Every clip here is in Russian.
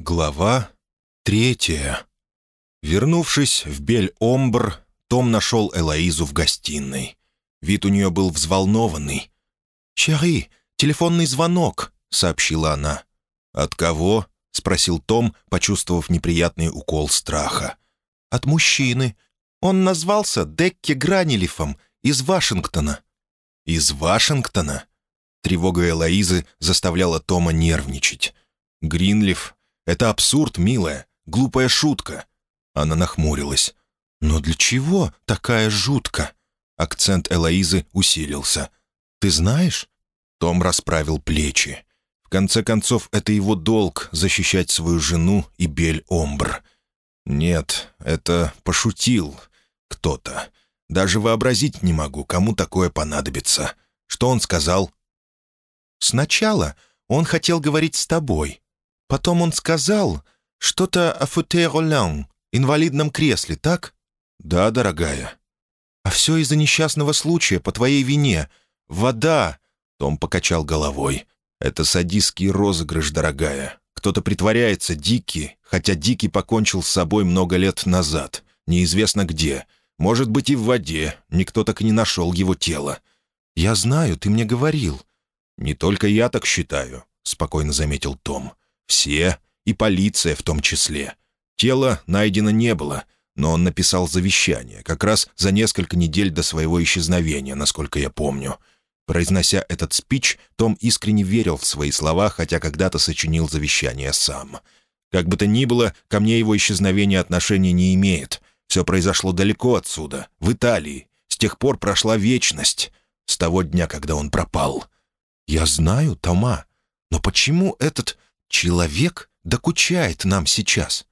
Глава третья. Вернувшись в Бель-Омбр, Том нашел Элоизу в гостиной. Вид у нее был взволнованный. «Чари, телефонный звонок», — сообщила она. «От кого?» — спросил Том, почувствовав неприятный укол страха. «От мужчины. Он назвался Декке Гранилифом из Вашингтона». «Из Вашингтона?» Тревога Элоизы заставляла Тома нервничать. «Гринлиф это абсурд, милая, глупая шутка». Она нахмурилась. «Но для чего такая жутка?» Акцент Элоизы усилился. «Ты знаешь?» Том расправил плечи. В конце концов, это его долг — защищать свою жену и Бель-Омбр. «Нет, это пошутил кто-то. Даже вообразить не могу, кому такое понадобится. Что он сказал?» «Сначала он хотел говорить с тобой», Потом он сказал что-то о футе-ролан, инвалидном кресле, так? Да, дорогая. А все из-за несчастного случая, по твоей вине. Вода. Том покачал головой. Это садистский розыгрыш, дорогая. Кто-то притворяется Дикий, хотя Дикий покончил с собой много лет назад. Неизвестно где. Может быть, и в воде. Никто так и не нашел его тело. «Я знаю, ты мне говорил». «Не только я так считаю», — спокойно заметил Том. Все, и полиция в том числе. Тело найдено не было, но он написал завещание, как раз за несколько недель до своего исчезновения, насколько я помню. Произнося этот спич, Том искренне верил в свои слова, хотя когда-то сочинил завещание сам. Как бы то ни было, ко мне его исчезновение отношения не имеет. Все произошло далеко отсюда, в Италии. С тех пор прошла вечность. С того дня, когда он пропал. «Я знаю, Тома, но почему этот «Человек докучает нам сейчас».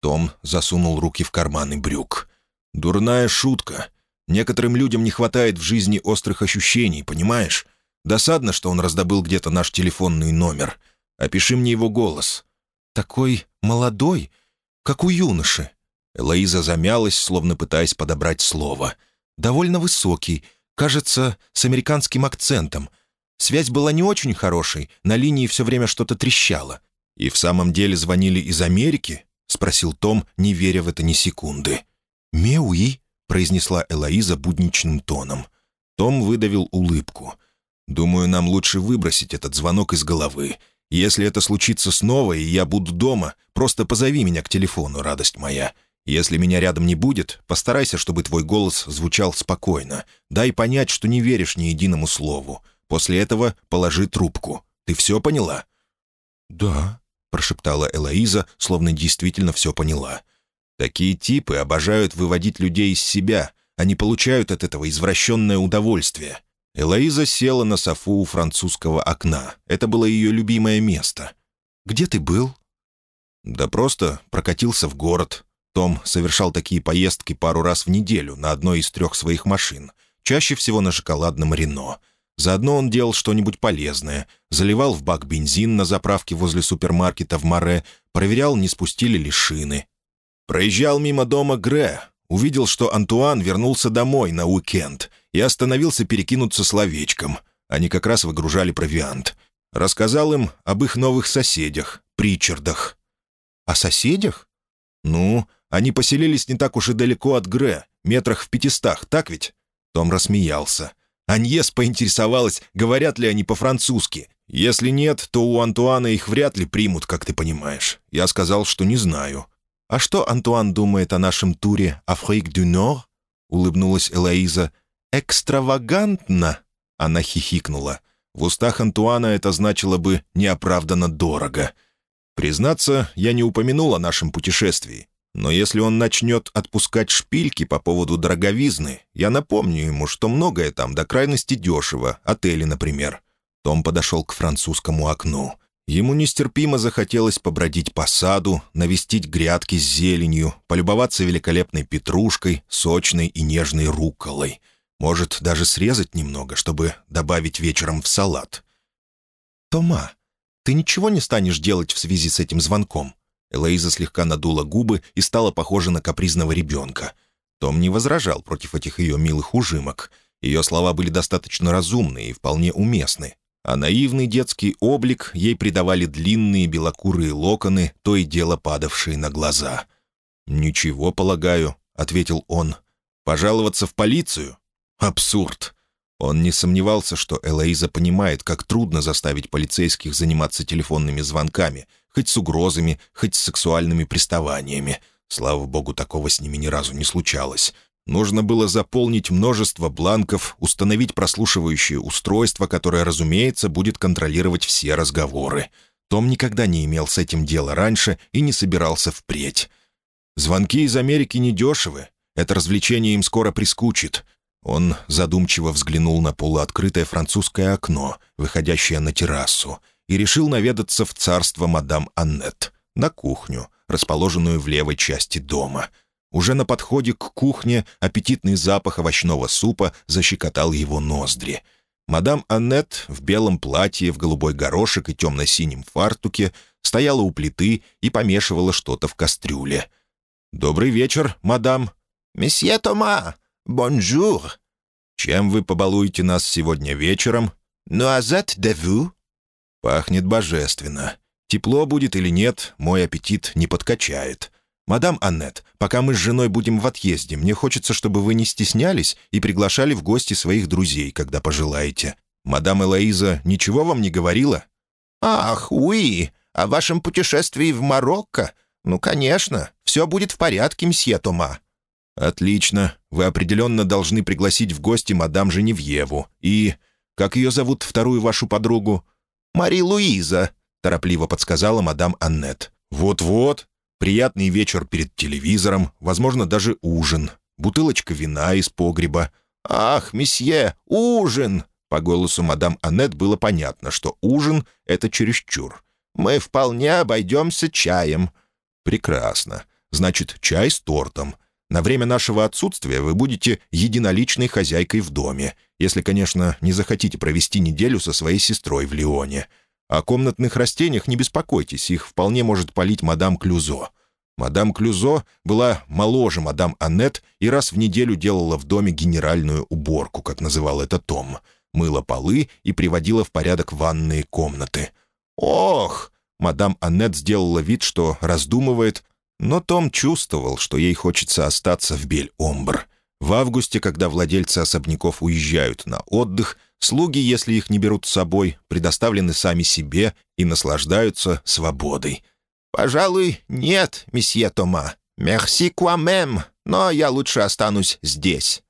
Том засунул руки в карманы брюк. «Дурная шутка. Некоторым людям не хватает в жизни острых ощущений, понимаешь? Досадно, что он раздобыл где-то наш телефонный номер. Опиши мне его голос». «Такой молодой, как у юноши». Элоиза замялась, словно пытаясь подобрать слово. «Довольно высокий, кажется, с американским акцентом. Связь была не очень хорошей, на линии все время что-то трещало. «И в самом деле звонили из Америки?» — спросил Том, не веря в это ни секунды. «Меуи», — произнесла Элоиза будничным тоном. Том выдавил улыбку. «Думаю, нам лучше выбросить этот звонок из головы. Если это случится снова, и я буду дома, просто позови меня к телефону, радость моя. Если меня рядом не будет, постарайся, чтобы твой голос звучал спокойно. Дай понять, что не веришь ни единому слову. После этого положи трубку. Ты все поняла?» «Да», — прошептала Элоиза, словно действительно все поняла. «Такие типы обожают выводить людей из себя. Они получают от этого извращенное удовольствие». Элоиза села на софу у французского окна. Это было ее любимое место. «Где ты был?» «Да просто прокатился в город. Том совершал такие поездки пару раз в неделю на одной из трех своих машин. Чаще всего на шоколадном Рено. Заодно он делал что-нибудь полезное, заливал в бак бензин на заправке возле супермаркета в Море, проверял, не спустили ли шины. Проезжал мимо дома Гре, увидел, что Антуан вернулся домой на уикенд и остановился перекинуться словечком. Они как раз выгружали провиант. Рассказал им об их новых соседях, Причардах. «О соседях?» «Ну, они поселились не так уж и далеко от Гре, метрах в пятистах, так ведь?» Том рассмеялся. Аньес поинтересовалась, говорят ли они по-французски. Если нет, то у Антуана их вряд ли примут, как ты понимаешь. Я сказал, что не знаю. «А что Антуан думает о нашем туре «Африк дю Нор»?» — улыбнулась Элоиза. «Экстравагантно!» — она хихикнула. В устах Антуана это значило бы «неоправданно дорого». Признаться, я не упомянул о нашем путешествии. Но если он начнет отпускать шпильки по поводу дороговизны, я напомню ему, что многое там до крайности дешево, отели, например. Том подошел к французскому окну. Ему нестерпимо захотелось побродить по саду, навестить грядки с зеленью, полюбоваться великолепной петрушкой, сочной и нежной рукколой. Может, даже срезать немного, чтобы добавить вечером в салат. «Тома, ты ничего не станешь делать в связи с этим звонком?» Элоиза слегка надула губы и стала похожа на капризного ребенка. Том не возражал против этих ее милых ужимок. Ее слова были достаточно разумны и вполне уместны. а наивный детский облик ей придавали длинные белокурые локоны, то и дело падавшие на глаза. «Ничего, полагаю», — ответил он. «Пожаловаться в полицию? Абсурд!» Он не сомневался, что Элоиза понимает, как трудно заставить полицейских заниматься телефонными звонками, хоть с угрозами, хоть с сексуальными приставаниями. Слава богу, такого с ними ни разу не случалось. Нужно было заполнить множество бланков, установить прослушивающее устройство, которое, разумеется, будет контролировать все разговоры. Том никогда не имел с этим дела раньше и не собирался впредь. Звонки из Америки недешевы. Это развлечение им скоро прискучит. Он задумчиво взглянул на полуоткрытое французское окно, выходящее на террасу, и решил наведаться в царство мадам Аннет, на кухню, расположенную в левой части дома — уже на подходе к кухне аппетитный запах овощного супа защекотал его ноздри. Мадам Аннет в белом платье, в голубой горошек и темно-синем фартуке стояла у плиты и помешивала что-то в кастрюле. «Добрый вечер, мадам». «Месье Тома, bonjour». «Чем вы побалуете нас сегодня вечером?» «Noisettes de veau». «Пахнет божественно. Тепло будет или нет, мой аппетит не подкачает. «Мадам Аннет, пока мы с женой будем в отъезде, мне хочется, чтобы вы не стеснялись и приглашали в гости своих друзей, когда пожелаете. Мадам Элоиза ничего вам не говорила?» «Ах, уи, о вашем путешествии в Марокко? Ну, конечно, все будет в порядке, мсье Тома». «Отлично. Вы определенно должны пригласить в гости мадам Женевьеву. И... Как ее зовут, вторую вашу подругу?» «Мари Луиза», — торопливо подсказала мадам Аннет. «Вот-вот. Приятный вечер перед телевизором, возможно, даже ужин. Бутылочка вина из погреба. «Ах, месье, ужин!» По голосу мадам Аннет было понятно, что ужин — это чересчур. «Мы вполне обойдемся чаем». «Прекрасно. Значит, чай с тортом. На время нашего отсутствия вы будете единоличной хозяйкой в доме, если, конечно, не захотите провести неделю со своей сестрой в Лионе. О комнатных растениях не беспокойтесь, их вполне может полить мадам Клюзо. Мадам Клюзо была моложе мадам Аннет и раз в неделю делала в доме генеральную уборку, как называл это Том. Мыла полы и приводила в порядок ванные комнаты. «Ох!» — мадам Аннет сделала вид, что раздумывает, но Том чувствовал, что ей хочется остаться в Бель-Омбр. В августе, когда владельцы особняков уезжают на отдых, Слуги, если их не берут с собой, предоставлены сами себе и наслаждаются свободой. «Пожалуй, нет, месье Тома. Мерси куамем, но я лучше останусь здесь».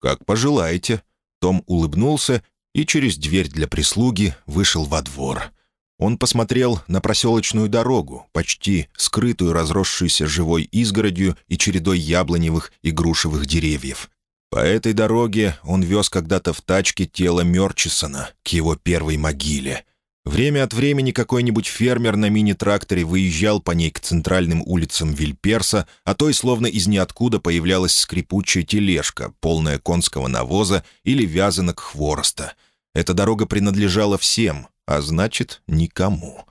«Как пожелаете». Том улыбнулся и через дверь для прислуги вышел во двор. Он посмотрел на проселочную дорогу, почти скрытую разросшейся живой изгородью и чередой яблоневых и грушевых деревьев. По этой дороге он вез когда-то в тачке тело Мерчисона к его первой могиле. Время от времени какой-нибудь фермер на мини-тракторе выезжал по ней к центральным улицам Вильперса, а то и словно из ниоткуда появлялась скрипучая тележка, полная конского навоза или вязанок хвороста. Эта дорога принадлежала всем, а значит, никому.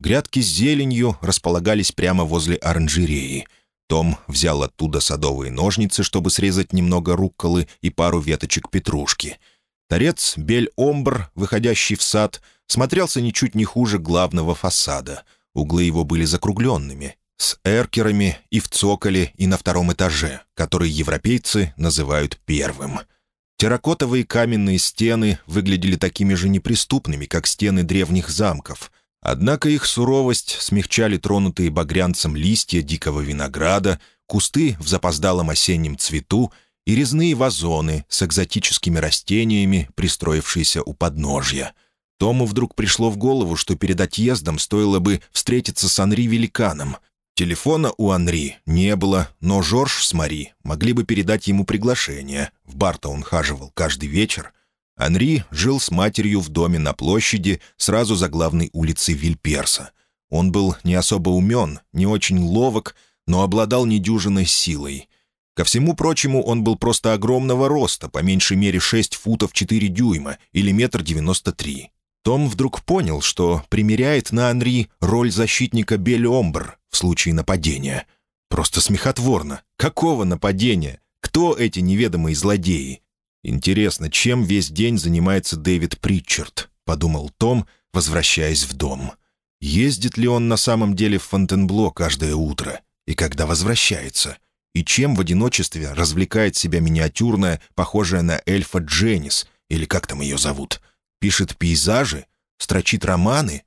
Грядки с зеленью располагались прямо возле оранжереи — том взял оттуда садовые ножницы, чтобы срезать немного рукколы и пару веточек петрушки. Торец Бель-Омбр, выходящий в сад, смотрелся ничуть не хуже главного фасада. Углы его были закругленными, с эркерами и в цоколе, и на втором этаже, который европейцы называют первым. Терракотовые каменные стены выглядели такими же неприступными, как стены древних замков — Однако их суровость смягчали тронутые багрянцем листья дикого винограда, кусты в запоздалом осеннем цвету и резные вазоны с экзотическими растениями, пристроившиеся у подножья. Тому вдруг пришло в голову, что перед отъездом стоило бы встретиться с Анри Великаном. Телефона у Анри не было, но Жорж с Мари могли бы передать ему приглашение. В бар-то он хаживал каждый вечер. Анри жил с матерью в доме на площади, сразу за главной улицей Вильперса. Он был не особо умен, не очень ловок, но обладал недюжиной силой. Ко всему прочему, он был просто огромного роста, по меньшей мере 6 футов 4 дюйма или метр девяносто три. Том вдруг понял, что примеряет на Анри роль защитника Бель-Омбр в случае нападения. Просто смехотворно. Какого нападения? Кто эти неведомые злодеи? Интересно, чем весь день занимается Дэвид Притчард? подумал Том, возвращаясь в дом. Ездит ли он на самом деле в Фонтенбло каждое утро? И когда возвращается? И чем в одиночестве развлекает себя миниатюрная, похожая на эльфа Дженнис, или как там ее зовут? Пишет пейзажи? Строчит романы?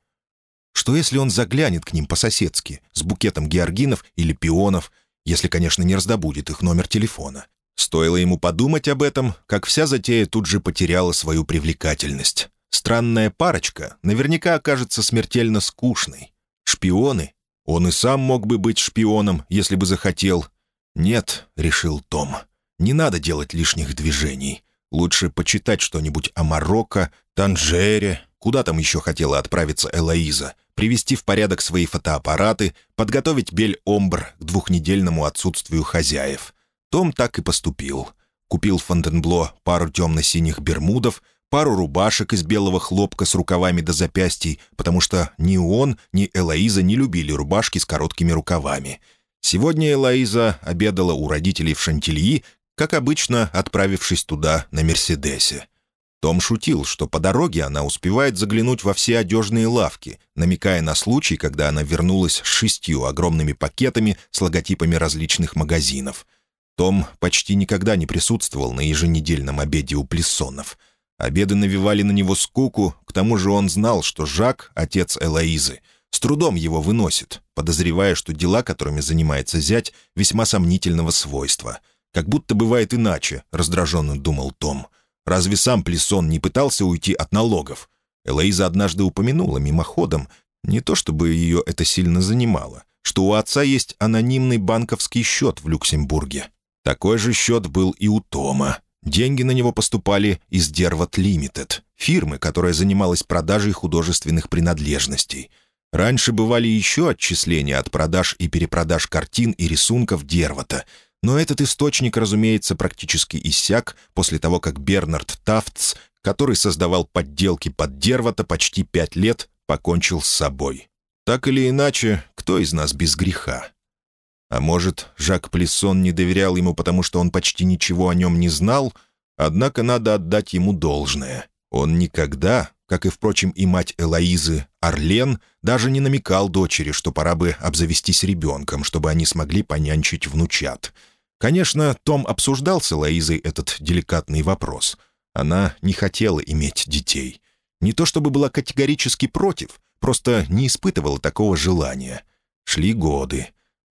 Что если он заглянет к ним по-соседски, с букетом георгинов или пионов, если, конечно, не раздобудет их номер телефона? Стоило ему подумать об этом, как вся затея тут же потеряла свою привлекательность. Странная парочка наверняка окажется смертельно скучной. Шпионы? Он и сам мог бы быть шпионом, если бы захотел. «Нет», — решил Том, — «не надо делать лишних движений. Лучше почитать что-нибудь о Марокко, Танжере, куда там еще хотела отправиться Элоиза, привести в порядок свои фотоаппараты, подготовить Бель-Омбр к двухнедельному отсутствию хозяев. Том так и поступил. Купил Фонтенбло пару темно-синих бермудов, пару рубашек из белого хлопка с рукавами до запястий, потому что ни он, ни Элоиза не любили рубашки с короткими рукавами. Сегодня Элоиза обедала у родителей в Шантильи, как обычно, отправившись туда на «Мерседесе». Том шутил, что по дороге она успевает заглянуть во все одежные лавки, намекая на случай, когда она вернулась с шестью огромными пакетами с логотипами различных магазинов. Том почти никогда не присутствовал на еженедельном обеде у Плессонов. Обеды навевали на него скуку, к тому же он знал, что Жак, отец Элоизы, с трудом его выносит, подозревая, что дела, которыми занимается зять, весьма сомнительного свойства. «Как будто бывает иначе», — раздраженно думал Том — Разве сам Плессон не пытался уйти от налогов? Элоиза однажды упомянула мимоходом, не то чтобы ее это сильно занимало, что у отца есть анонимный банковский счет в Люксембурге. Такой же счет был и у Тома. Деньги на него поступали из Дерват Лимитед, фирмы, которая занималась продажей художественных принадлежностей. Раньше бывали еще отчисления от продаж и перепродаж картин и рисунков Дервата — но этот источник, разумеется, практически иссяк после того, как Бернард Тафтс, который создавал подделки под Дервата почти пять лет, покончил с собой. Так или иначе, кто из нас без греха? А может, Жак Плессон не доверял ему, потому что он почти ничего о нем не знал, однако надо отдать ему должное. Он никогда, как и, впрочем, и мать Элоизы, Орлен, даже не намекал дочери, что пора бы обзавестись ребенком, чтобы они смогли понянчить внучат — Конечно, Том обсуждал с Элоизой этот деликатный вопрос. Она не хотела иметь детей. Не то чтобы была категорически против, просто не испытывала такого желания. Шли годы.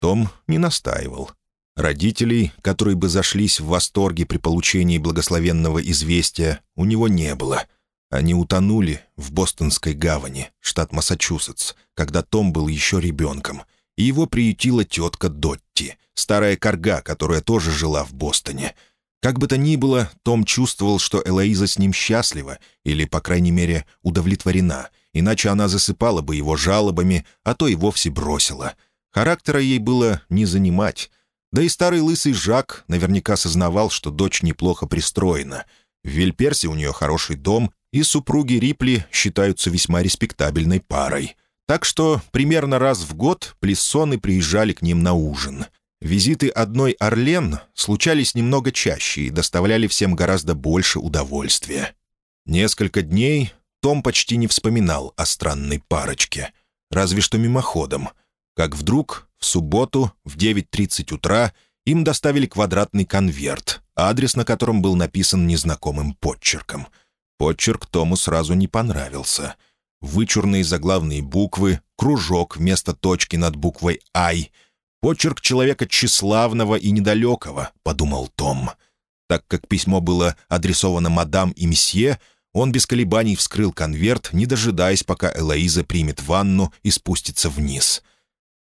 Том не настаивал. Родителей, которые бы зашлись в восторге при получении благословенного известия, у него не было. Они утонули в Бостонской гавани, штат Массачусетс, когда Том был еще ребенком, и его приютила тетка Дотти, старая корга, которая тоже жила в Бостоне. Как бы то ни было, Том чувствовал, что Элоиза с ним счастлива, или, по крайней мере, удовлетворена, иначе она засыпала бы его жалобами, а то и вовсе бросила. Характера ей было не занимать. Да и старый лысый Жак наверняка сознавал, что дочь неплохо пристроена. В Вильперсе у нее хороший дом, и супруги Рипли считаются весьма респектабельной парой. Так что примерно раз в год плессоны приезжали к ним на ужин — Визиты одной Орлен случались немного чаще и доставляли всем гораздо больше удовольствия. Несколько дней Том почти не вспоминал о странной парочке, разве что мимоходом, как вдруг в субботу в 9.30 утра им доставили квадратный конверт, адрес на котором был написан незнакомым подчерком. Подчерк Тому сразу не понравился. Вычурные заглавные буквы, кружок вместо точки над буквой «Ай», «Почерк человека тщеславного и недалекого», — подумал Том. Так как письмо было адресовано мадам и месье, он без колебаний вскрыл конверт, не дожидаясь, пока Элоиза примет ванну и спустится вниз.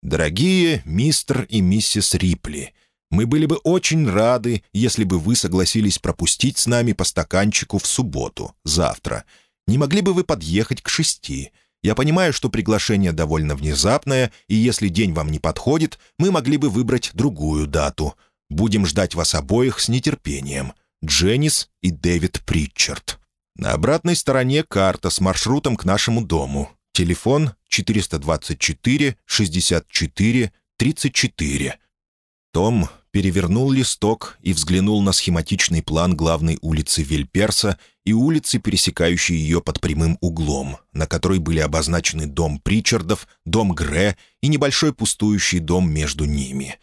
«Дорогие мистер и миссис Рипли, мы были бы очень рады, если бы вы согласились пропустить с нами по стаканчику в субботу, завтра. Не могли бы вы подъехать к шести?» Я понимаю, что приглашение довольно внезапное, и если день вам не подходит, мы могли бы выбрать другую дату. Будем ждать вас обоих с нетерпением. Дженнис и Дэвид Притчард. На обратной стороне карта с маршрутом к нашему дому. Телефон 424 64 34. Том перевернул листок и взглянул на схематичный план главной улицы Вильперса и улицы, пересекающей ее под прямым углом, на которой были обозначены дом Причардов, дом Гре и небольшой пустующий дом между ними.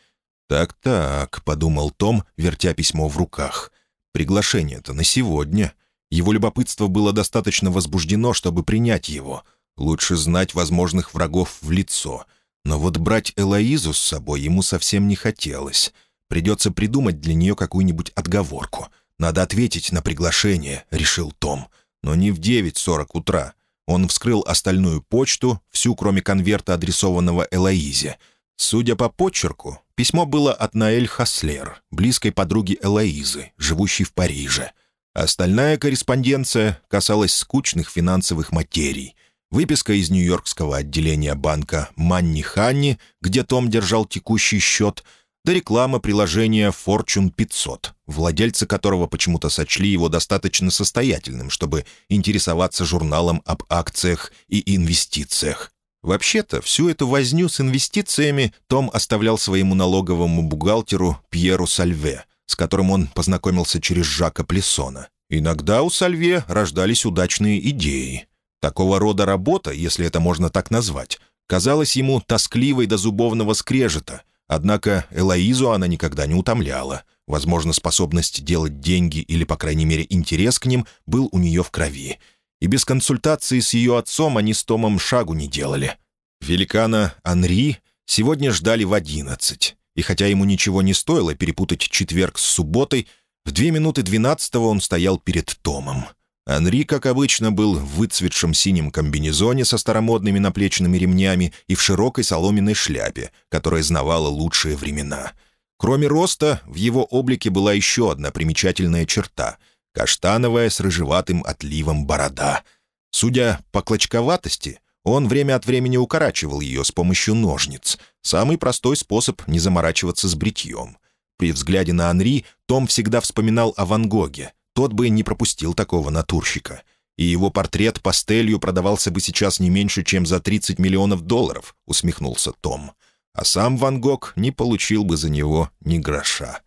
«Так-так», — подумал Том, вертя письмо в руках. «Приглашение-то на сегодня». Его любопытство было достаточно возбуждено, чтобы принять его. Лучше знать возможных врагов в лицо. Но вот брать Элоизу с собой ему совсем не хотелось. Придется придумать для нее какую-нибудь отговорку. Надо ответить на приглашение, решил Том. Но не в 9.40 утра. Он вскрыл остальную почту, всю, кроме конверта, адресованного Элоизе. Судя по почерку, письмо было от Наэль Хаслер, близкой подруги Элоизы, живущей в Париже. Остальная корреспонденция касалась скучных финансовых материй. Выписка из Нью-Йоркского отделения банка «Манни Ханни», где Том держал текущий счет — да реклама приложения Fortune 500, владельцы которого почему-то сочли его достаточно состоятельным, чтобы интересоваться журналом об акциях и инвестициях. Вообще-то, всю эту возню с инвестициями Том оставлял своему налоговому бухгалтеру Пьеру Сальве, с которым он познакомился через Жака Плессона. Иногда у Сальве рождались удачные идеи. Такого рода работа, если это можно так назвать, казалась ему тоскливой до зубовного скрежета — Однако Элоизу она никогда не утомляла. Возможно, способность делать деньги или, по крайней мере, интерес к ним был у нее в крови. И без консультации с ее отцом они с Томом шагу не делали. Великана Анри сегодня ждали в одиннадцать. И хотя ему ничего не стоило перепутать четверг с субботой, в две минуты двенадцатого он стоял перед Томом. Анри, как обычно, был в выцветшем синем комбинезоне со старомодными наплечными ремнями и в широкой соломенной шляпе, которая знавала лучшие времена. Кроме роста, в его облике была еще одна примечательная черта — каштановая с рыжеватым отливом борода. Судя по клочковатости, он время от времени укорачивал ее с помощью ножниц. Самый простой способ не заморачиваться с бритьем. При взгляде на Анри Том всегда вспоминал о Ван Гоге, тот бы не пропустил такого натурщика. И его портрет пастелью продавался бы сейчас не меньше, чем за 30 миллионов долларов, усмехнулся Том. А сам Ван Гог не получил бы за него ни гроша.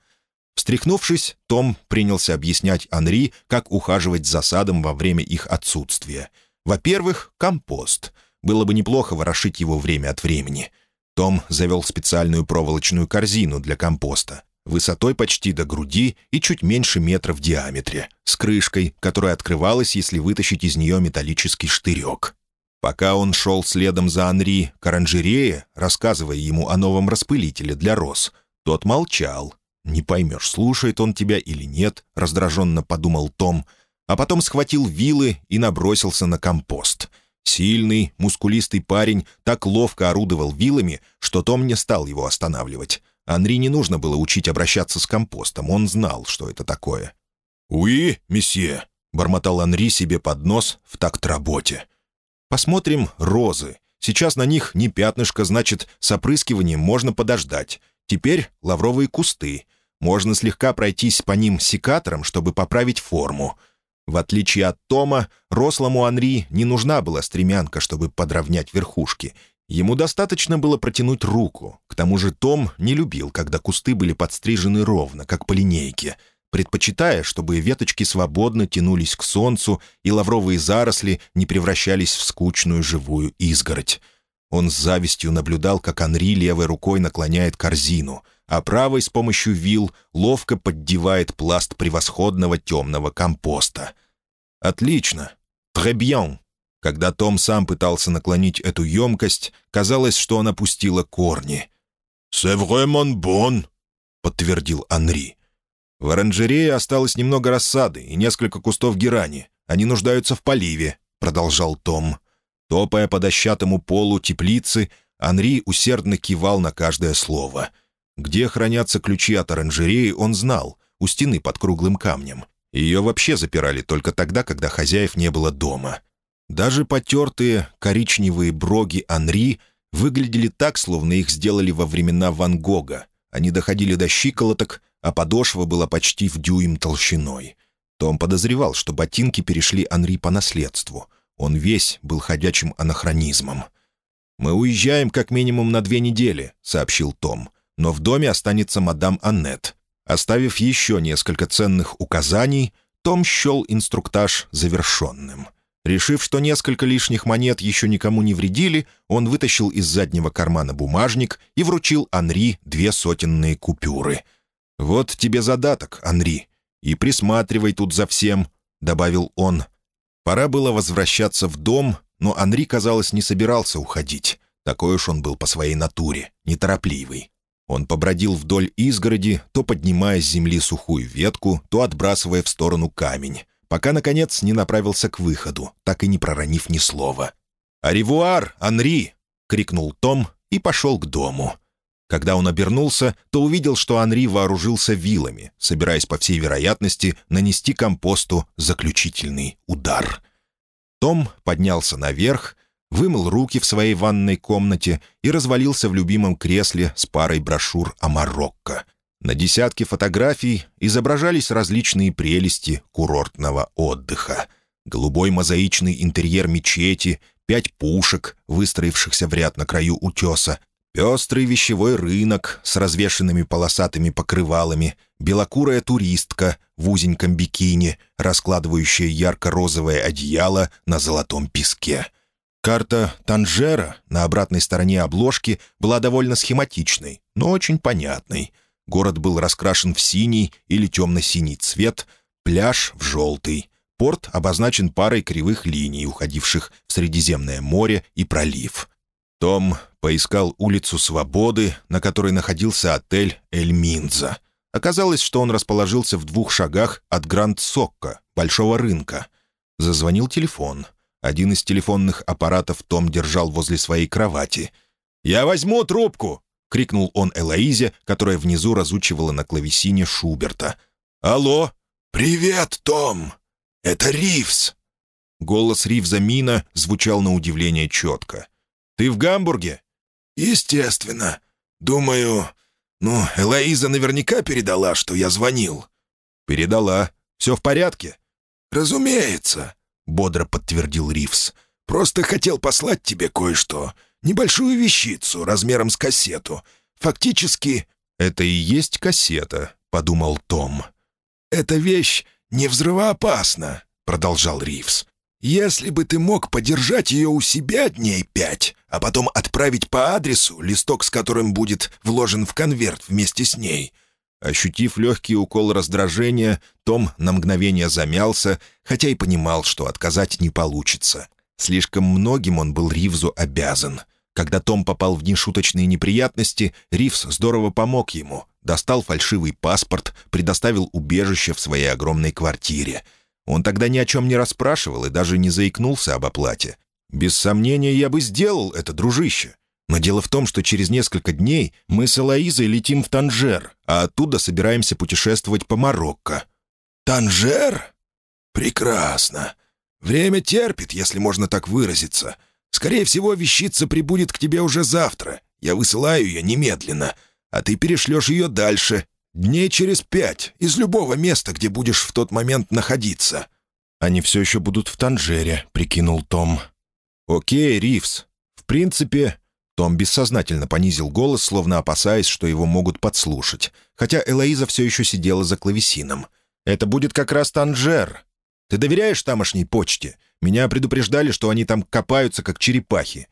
Встряхнувшись, Том принялся объяснять Анри, как ухаживать за садом во время их отсутствия. Во-первых, компост. Было бы неплохо ворошить его время от времени. Том завел специальную проволочную корзину для компоста высотой почти до груди и чуть меньше метра в диаметре, с крышкой, которая открывалась, если вытащить из нее металлический штырек. Пока он шел следом за Анри к оранжерее, рассказывая ему о новом распылителе для роз, тот молчал. «Не поймешь, слушает он тебя или нет», — раздраженно подумал Том, а потом схватил вилы и набросился на компост. Сильный, мускулистый парень так ловко орудовал вилами, что Том не стал его останавливать. Анри не нужно было учить обращаться с компостом, он знал, что это такое. «Уи, месье», — бормотал Анри себе под нос в такт работе. «Посмотрим розы. Сейчас на них не пятнышко, значит, с опрыскиванием можно подождать. Теперь лавровые кусты. Можно слегка пройтись по ним секатором, чтобы поправить форму». В отличие от Тома, рослому Анри не нужна была стремянка, чтобы подровнять верхушки, Ему достаточно было протянуть руку. К тому же Том не любил, когда кусты были подстрижены ровно, как по линейке, предпочитая, чтобы веточки свободно тянулись к солнцу и лавровые заросли не превращались в скучную живую изгородь. Он с завистью наблюдал, как Анри левой рукой наклоняет корзину, а правой с помощью вил ловко поддевает пласт превосходного темного компоста. «Отлично! Très bien!» Когда Том сам пытался наклонить эту емкость, казалось, что он опустила корни. «C'est vraiment bon», — подтвердил Анри. «В оранжерее осталось немного рассады и несколько кустов герани. Они нуждаются в поливе», — продолжал Том. Топая по дощатому полу теплицы, Анри усердно кивал на каждое слово. Где хранятся ключи от оранжереи, он знал, у стены под круглым камнем. Ее вообще запирали только тогда, когда хозяев не было дома. Даже потертые коричневые броги Анри выглядели так, словно их сделали во времена Ван Гога. Они доходили до щиколоток, а подошва была почти в дюйм толщиной. Том подозревал, что ботинки перешли Анри по наследству. Он весь был ходячим анахронизмом. «Мы уезжаем как минимум на две недели», — сообщил Том. но в доме останется мадам Аннет. Оставив еще несколько ценных указаний, том счел инструктаж завершенным. Решив, что несколько лишних монет еще никому не вредили, он вытащил из заднего кармана бумажник и вручил Анри две сотенные купюры. «Вот тебе задаток, Анри, и присматривай тут за всем», — добавил он. Пора было возвращаться в дом, но Анри, казалось, не собирался уходить. Такой уж он был по своей натуре, неторопливый. Он побродил вдоль изгороди, то поднимая с земли сухую ветку, то отбрасывая в сторону камень, пока, наконец, не направился к выходу, так и не проронив ни слова. «Аревуар, Анри!» — крикнул Том и пошел к дому. Когда он обернулся, то увидел, что Анри вооружился вилами, собираясь, по всей вероятности, нанести компосту заключительный удар. Том поднялся наверх, вымыл руки в своей ванной комнате и развалился в любимом кресле с парой брошюр о Марокко. На десятке фотографий изображались различные прелести курортного отдыха. Голубой мозаичный интерьер мечети, пять пушек, выстроившихся в ряд на краю утеса, пестрый вещевой рынок с развешенными полосатыми покрывалами, белокурая туристка в узеньком бикини, раскладывающая ярко-розовое одеяло на золотом песке — Карта Танжера на обратной стороне обложки была довольно схематичной, но очень понятной. Город был раскрашен в синий или темно-синий цвет, пляж в желтый. Порт обозначен парой кривых линий, уходивших в Средиземное море и пролив. Том поискал улицу Свободы, на которой находился отель «Эль Минза». Оказалось, что он расположился в двух шагах от Гранд-Сокко, большого рынка. Зазвонил телефон — один из телефонных аппаратов Том держал возле своей кровати. «Я возьму трубку!» — крикнул он Элоизе, которая внизу разучивала на клавесине Шуберта. «Алло!» «Привет, Том! Это Ривз!» Голос Ривза Мина звучал на удивление четко. «Ты в Гамбурге?» «Естественно. Думаю... Ну, Элоиза наверняка передала, что я звонил». «Передала. Все в порядке?» «Разумеется бодро подтвердил Ривз. «Просто хотел послать тебе кое-что. Небольшую вещицу размером с кассету. Фактически...» «Это и есть кассета», — подумал Том. «Эта вещь не взрывоопасна», — продолжал Ривз. «Если бы ты мог подержать ее у себя дней пять, а потом отправить по адресу листок, с которым будет вложен в конверт вместе с ней, Ощутив легкий укол раздражения, Том на мгновение замялся, хотя и понимал, что отказать не получится. Слишком многим он был Ривзу обязан. Когда Том попал в нешуточные неприятности, Ривз здорово помог ему. Достал фальшивый паспорт, предоставил убежище в своей огромной квартире. Он тогда ни о чем не расспрашивал и даже не заикнулся об оплате. «Без сомнения, я бы сделал это, дружище. Но дело в том, что через несколько дней мы с Элоизой летим в Танжер, а оттуда собираемся путешествовать по Марокко». «Танжер? Прекрасно. Время терпит, если можно так выразиться. Скорее всего, вещица прибудет к тебе уже завтра. Я высылаю ее немедленно, а ты перешлешь ее дальше, дней через пять, из любого места, где будешь в тот момент находиться». «Они все еще будут в Танжере», — прикинул Том. «Окей, Ривз. В принципе, том бессознательно понизил голос, словно опасаясь, что его могут подслушать, хотя Элоиза все еще сидела за клавесином. «Это будет как раз Танжер. Ты доверяешь тамошней почте? Меня предупреждали, что они там копаются, как черепахи».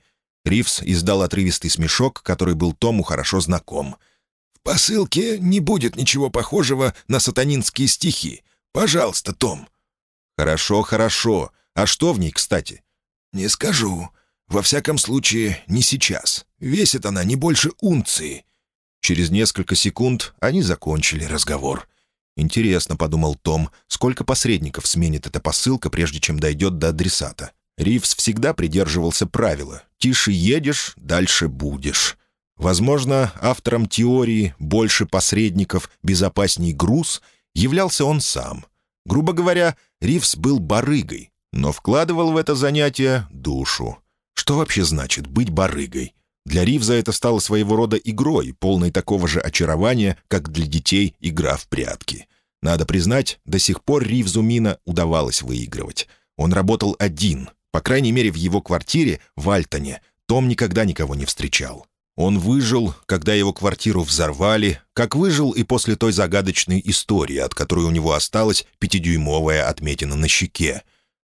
Ривз издал отрывистый смешок, который был Тому хорошо знаком. «В посылке не будет ничего похожего на сатанинские стихи. Пожалуйста, Том». «Хорошо, хорошо. А что в ней, кстати?» «Не скажу. Во всяком случае, не сейчас. Весит она не больше унции». Через несколько секунд они закончили разговор. «Интересно», — подумал Том, — «сколько посредников сменит эта посылка, прежде чем дойдет до адресата?» Ривз всегда придерживался правила «тише едешь, дальше будешь». Возможно, автором теории «больше посредников, безопасней груз» являлся он сам. Грубо говоря, Ривз был барыгой, но вкладывал в это занятие душу. Что вообще значит быть барыгой? Для Ривза это стало своего рода игрой, полной такого же очарования, как для детей игра в прятки. Надо признать, до сих пор Ривзу Мина удавалось выигрывать. Он работал один, по крайней мере в его квартире в Альтоне. Том никогда никого не встречал. Он выжил, когда его квартиру взорвали, как выжил и после той загадочной истории, от которой у него осталась пятидюймовая отметина на щеке.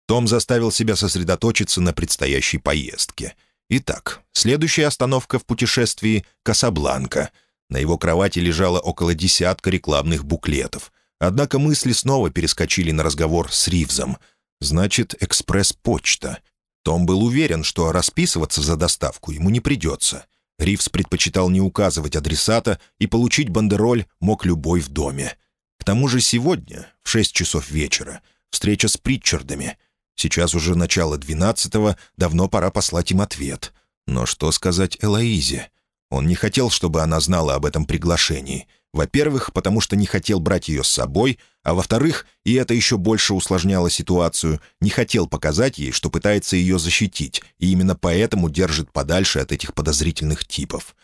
Том заставил себя сосредоточиться на предстоящей поездке. Итак, следующая остановка в путешествии — Касабланка. На его кровати лежало около десятка рекламных буклетов. Однако мысли снова перескочили на разговор с Ривзом. Значит, экспресс-почта. Том был уверен, что расписываться за доставку ему не придется — Ривз предпочитал не указывать адресата, и получить бандероль мог любой в доме. К тому же сегодня, в шесть часов вечера, встреча с Притчардами. Сейчас уже начало двенадцатого, давно пора послать им ответ. Но что сказать Элоизе? Он не хотел, чтобы она знала об этом приглашении. Во-первых, потому что не хотел брать ее с собой, а во-вторых, и это еще больше усложняло ситуацию, не хотел показать ей, что пытается ее защитить, и именно поэтому держит подальше от этих подозрительных типов.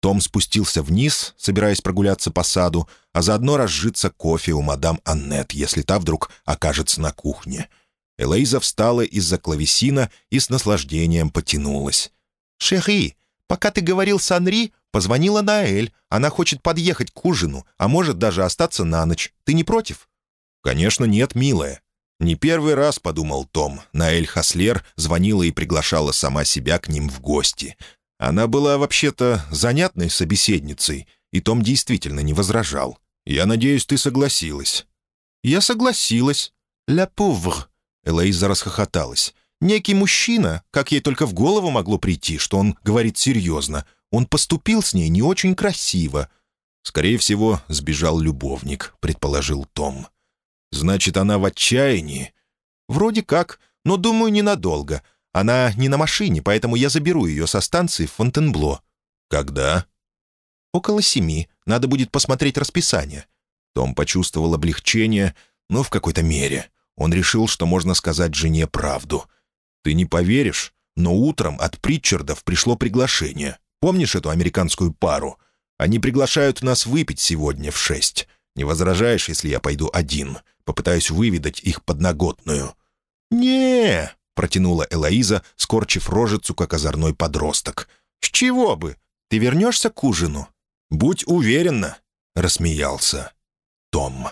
Том спустился вниз, собираясь прогуляться по саду, а заодно разжиться кофе у мадам Аннет, если та вдруг окажется на кухне. Элоиза встала из-за клавесина и с наслаждением потянулась. «Шерри, пока ты говорил с Анри, Позвонила Наэль. Она хочет подъехать к ужину, а может даже остаться на ночь. Ты не против?» «Конечно нет, милая». Не первый раз, подумал Том, Наэль Хаслер звонила и приглашала сама себя к ним в гости. Она была вообще-то занятной собеседницей, и Том действительно не возражал. «Я надеюсь, ты согласилась». «Я согласилась. Ля пувр». Элоиза расхохоталась. «Некий мужчина, как ей только в голову могло прийти, что он говорит серьезно, он поступил с ней не очень красиво. Скорее всего, сбежал любовник, предположил Том. Значит, она в отчаянии? Вроде как, но, думаю, ненадолго. Она не на машине, поэтому я заберу ее со станции в Фонтенбло. Когда? Около семи. Надо будет посмотреть расписание. Том почувствовал облегчение, но в какой-то мере. Он решил, что можно сказать жене правду. «Ты не поверишь, но утром от Притчардов пришло приглашение. Помнишь эту американскую пару? Они приглашают нас выпить сегодня в шесть. Не возражаешь, если я пойду один? Попытаюсь выведать их подноготную». не протянула Элоиза, скорчив рожицу, как озорной подросток. «С чего бы? Ты вернешься к ужину?» «Будь уверена», — рассмеялся Том.